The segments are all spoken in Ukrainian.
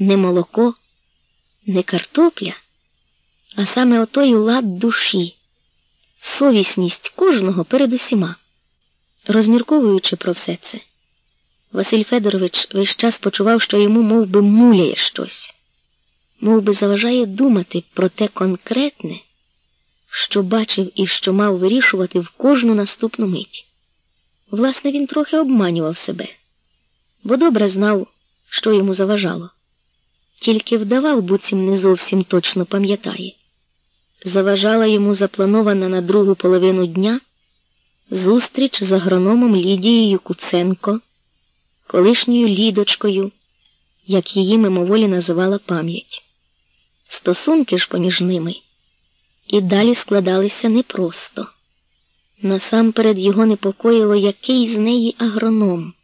не молоко, не картопля, а саме отой лад душі, совісність кожного перед усіма. Розмірковуючи про все це, Василь Федорович весь час почував, що йому мов би, муляє щось, мов би заважає думати про те конкретне, що бачив і що мав вирішувати в кожну наступну мить. Власне, він трохи обманював себе, бо добре знав, що йому заважало, тільки вдавав, буцім не зовсім точно пам'ятає. Заважала йому запланована на другу половину дня зустріч з агрономом Лідією Куценко, колишньою Лідочкою, як її мимоволі називала пам'ять. Стосунки ж поміж ними і далі складалися непросто. Насамперед його непокоїло, який з неї агроном.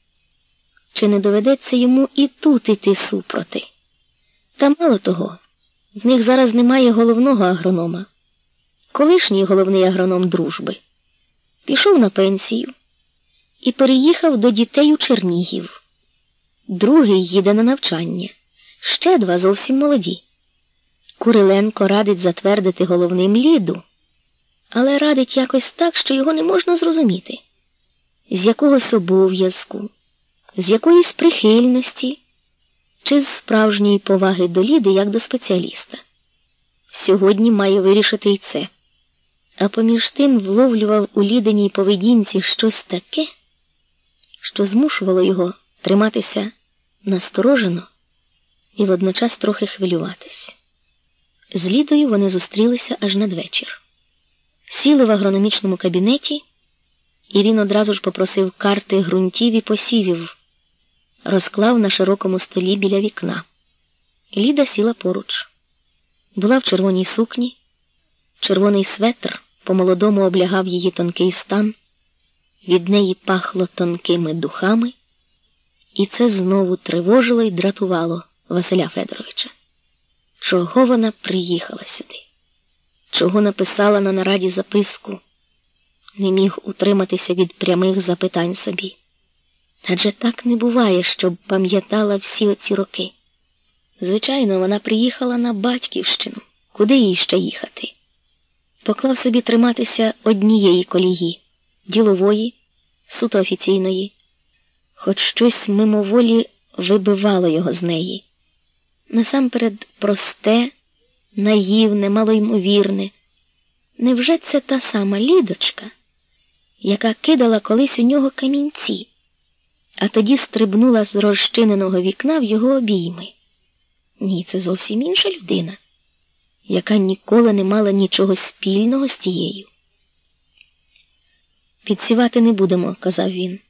Чи не доведеться йому і тут іти супроти? Та мало того, в них зараз немає головного агронома. Колишній головний агроном дружби пішов на пенсію і переїхав до дітей у Чернігів. Другий їде на навчання, ще два зовсім молоді. Куриленко радить затвердити головним ліду, але радить якось так, що його не можна зрозуміти, з якогось обов'язку, з якоїсь прихильності чи з справжньої поваги до ліди як до спеціаліста. Сьогодні має вирішити і це. А поміж тим вловлював у ліденій поведінці щось таке, що змушувало його триматися насторожено і водночас трохи хвилюватись. З Лідою вони зустрілися аж надвечір. Сіли в агрономічному кабінеті, і він одразу ж попросив карти ґрунтів і посівів, розклав на широкому столі біля вікна. Ліда сіла поруч. Була в червоній сукні, червоний светр по-молодому облягав її тонкий стан, від неї пахло тонкими духами, і це знову тривожило і дратувало Василя Федоровича. Чого вона приїхала сюди? Чого написала на нараді записку? Не міг утриматися від прямих запитань собі. Адже так не буває, щоб пам'ятала всі оці роки. Звичайно, вона приїхала на батьківщину, куди їй ще їхати. Поклав собі триматися однієї колії, ділової, суто офіційної, хоч щось мимоволі вибивало його з неї насамперед просте, наївне, малоймовірне. Невже це та сама лідочка, яка кидала колись у нього камінці, а тоді стрибнула з розчиненого вікна в його обійми? Ні, це зовсім інша людина, яка ніколи не мала нічого спільного з тією. Підсівати не будемо, казав він.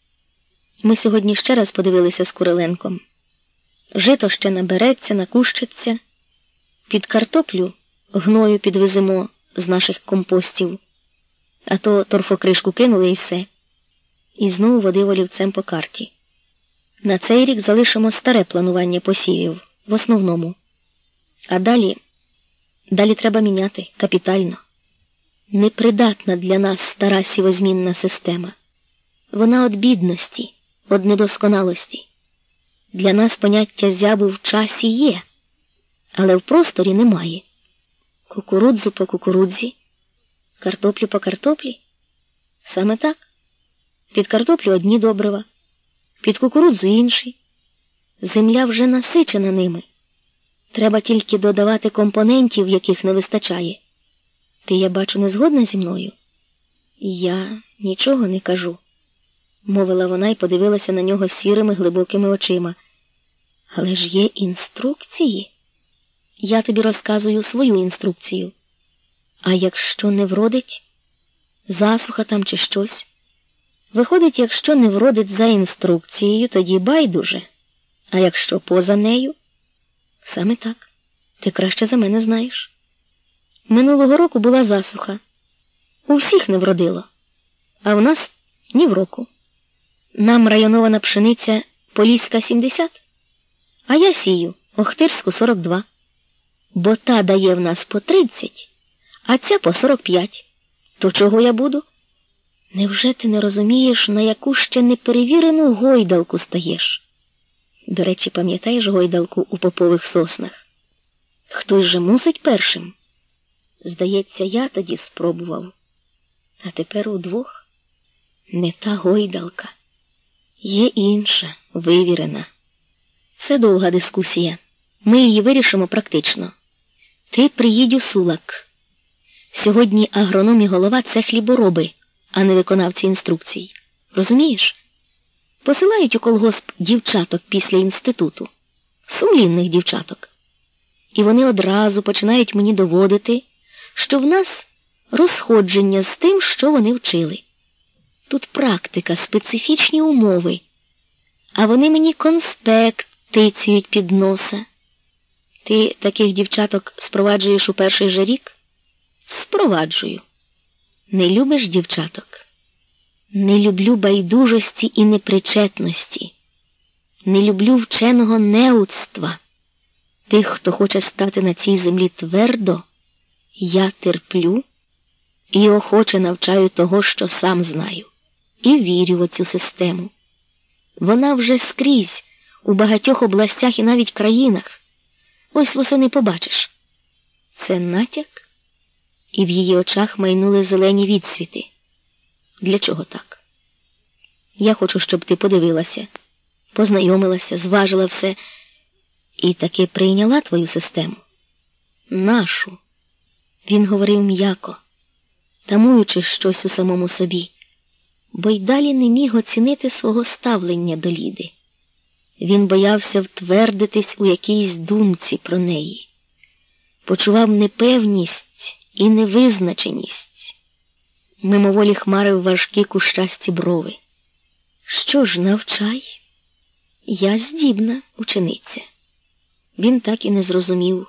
Ми сьогодні ще раз подивилися з Куриленком. Жито ще набереться, накущиться, під картоплю гною підвеземо з наших компостів, а то торфокришку кинули і все. І знову водив олівцем по карті. На цей рік залишимо старе планування посівів в основному. А далі, далі треба міняти капітально. Непридатна для нас стара сівозмінна система. Вона від бідності, від недосконалості. Для нас поняття зябу в часі є, але в просторі немає. Кукурудзу по кукурудзі, картоплю по картоплі. Саме так. Під картоплю одні добрива, під кукурудзу інші. Земля вже насичена ними. Треба тільки додавати компонентів, яких не вистачає. Ти, я бачу, не згодна зі мною? Я нічого не кажу, мовила вона і подивилася на нього сірими глибокими очима. Але ж є інструкції. Я тобі розказую свою інструкцію. А якщо не вродить, засуха там чи щось. Виходить, якщо не вродить за інструкцією, тоді байдуже. А якщо поза нею, саме так, ти краще за мене знаєш. Минулого року була засуха. У всіх не вродило, а в нас ні в року. Нам районована пшениця Поліська 70. А я сію Охтирську 42. Бо та дає в нас по 30, а ця по 45. То чого я буду? Невже ти не розумієш, на яку ще неперевірену гойдалку стаєш? До речі, пам'ятаєш гойдалку у попових соснах? Хтось же мусить першим? Здається, я тоді спробував. А тепер удвох не та гойдалка. Є інша, вивірена. Це довга дискусія. Ми її вирішимо практично. Ти приїдь у сулак. Сьогодні агроном і голова це хлібороби, а не виконавці інструкцій. Розумієш? Посилають у колгосп дівчаток після інституту, сумлінних дівчаток. І вони одразу починають мені доводити, що в нас розходження з тим, що вони вчили. Тут практика, специфічні умови, а вони мені конспект тицюють під носа. Ти таких дівчаток спроваджуєш у перший же рік? Спроваджую. Не любиш дівчаток? Не люблю байдужості і непричетності. Не люблю вченого неудства. Тих, хто хоче стати на цій землі твердо, я терплю і охоче навчаю того, що сам знаю, і вірю в оцю систему. Вона вже скрізь, у багатьох областях і навіть країнах. Ось восени побачиш. Це натяк, і в її очах майнули зелені відсвіти. Для чого так? Я хочу, щоб ти подивилася, познайомилася, зважила все і таки прийняла твою систему. Нашу. Він говорив м'яко, тамуючи щось у самому собі, бо й далі не міг оцінити свого ставлення до Ліди. Він боявся втвердитись у якійсь думці про неї, почував непевність і невизначеність, мимоволі хмарив важкі кущасті брови. Що ж, навчай? Я здібна учениця. Він так і не зрозумів.